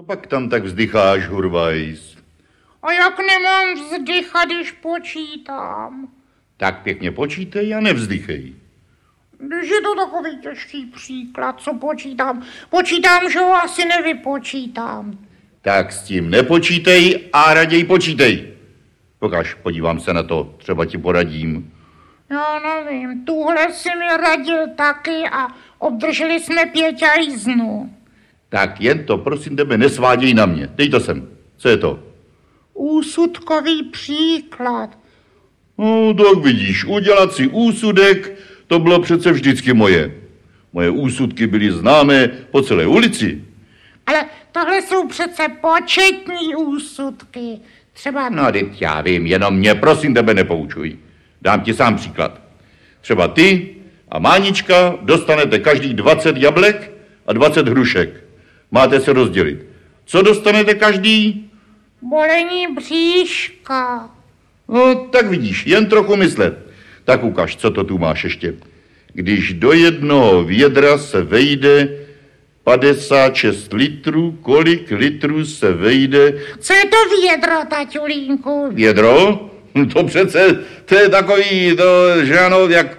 Co pak tam tak vzdycháš, Hurvajs? A jak nemám vzdychat, když počítám? Tak pěkně počítej a nevzdychej. Když je to takový těžký příklad, co počítám. Počítám, že ho asi nevypočítám. Tak s tím nepočítej a raději počítej. Pokaž, podívám se na to, třeba ti poradím. Já nevím, tuhle si mi radil taky a obdrželi jsme pěťajznu. Tak jen to, prosím tebe, nesváděj na mě. Dej to sem. Co je to? Úsudkový příklad. No, tak vidíš, udělat si úsudek, to bylo přece vždycky moje. Moje úsudky byly známé po celé ulici. Ale tohle jsou přece početní úsudky. Třeba No, teď já vím, jenom mě, prosím tebe, nepoučuj. Dám ti sám příklad. Třeba ty a Mánička dostanete každý 20 jablek a 20 hrušek. Máte se rozdělit. Co dostanete každý? bolení bříška. No, tak vidíš, jen trochu myslet. Tak ukaž, co to tu máš ještě. Když do jednoho vědra se vejde 56 litrů, kolik litrů se vejde Co je to vědro, taťulínku? Vědro? To přece, to je takový, to, že ano, jak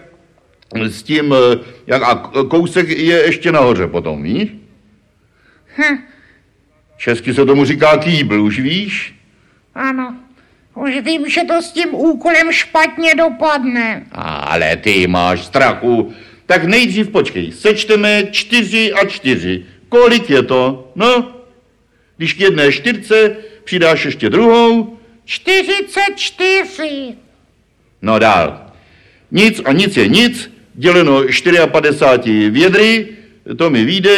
s tím, eh, jak, a kousek je ještě nahoře potom, víš? Hm, Česky se tomu říká kýbl, už víš? ano. Už vím, že to s tím úkolem špatně dopadne. Ale ty máš strachu. Tak nejdřív počkej, sečteme čtyři a čtyři. Kolik je to? No, když k jedné čtyřce přidáš ještě druhou, 44. no dál. Nic a nic je nic, děleno 54 vědry, to mi vyjde,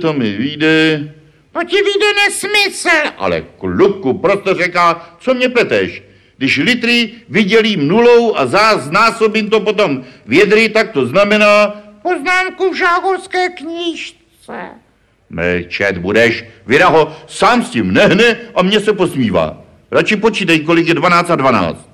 to mi vyjde, To ti vyjde nesmysl. ale klubku, prostě říká, co mě pleteš? Když litry vydělím nulou a zás znásobím to potom vědry, tak to znamená, Poznámku v žáhorské knížce. mlčet budeš, Věra ho sám s tím nehne a mě se posmívá. Radši počítej, kolik je 12 a 12.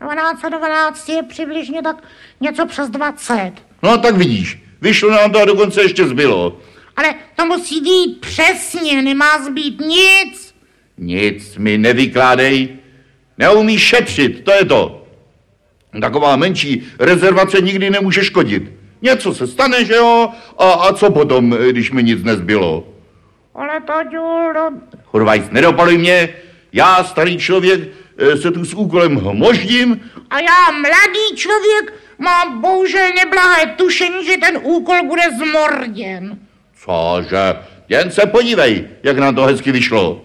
12 a 12 je přibližně tak něco přes 20. No tak vidíš, vyšlo nám to a dokonce ještě zbylo. Ale to musí být přesně, nemá zbýt nic. Nic mi nevykládej. Neumíš šetřit, to je to. Taková menší rezervace nikdy nemůže škodit. Něco se stane, že jo? A, a co potom, když mi nic nezbylo? Ale taťulo, Hurvajs, nedopaluj mě. Já, starý člověk, se tu s úkolem hmoždím. a já mladý člověk mám bohužel neblahé tušení, že ten úkol bude zmorděn. Cože? Jen se podívej, jak nám to hezky vyšlo.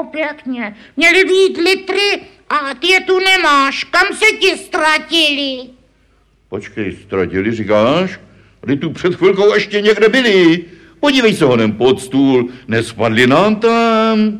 O, pěkně. Měly být litry a ty je tu nemáš. Kam se ti ztratili? Počkej, ztratili, říkáš? Kdy tu před chvilkou ještě někde byli. Podívej se honem pod stůl, nespadli nám tam.